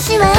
私は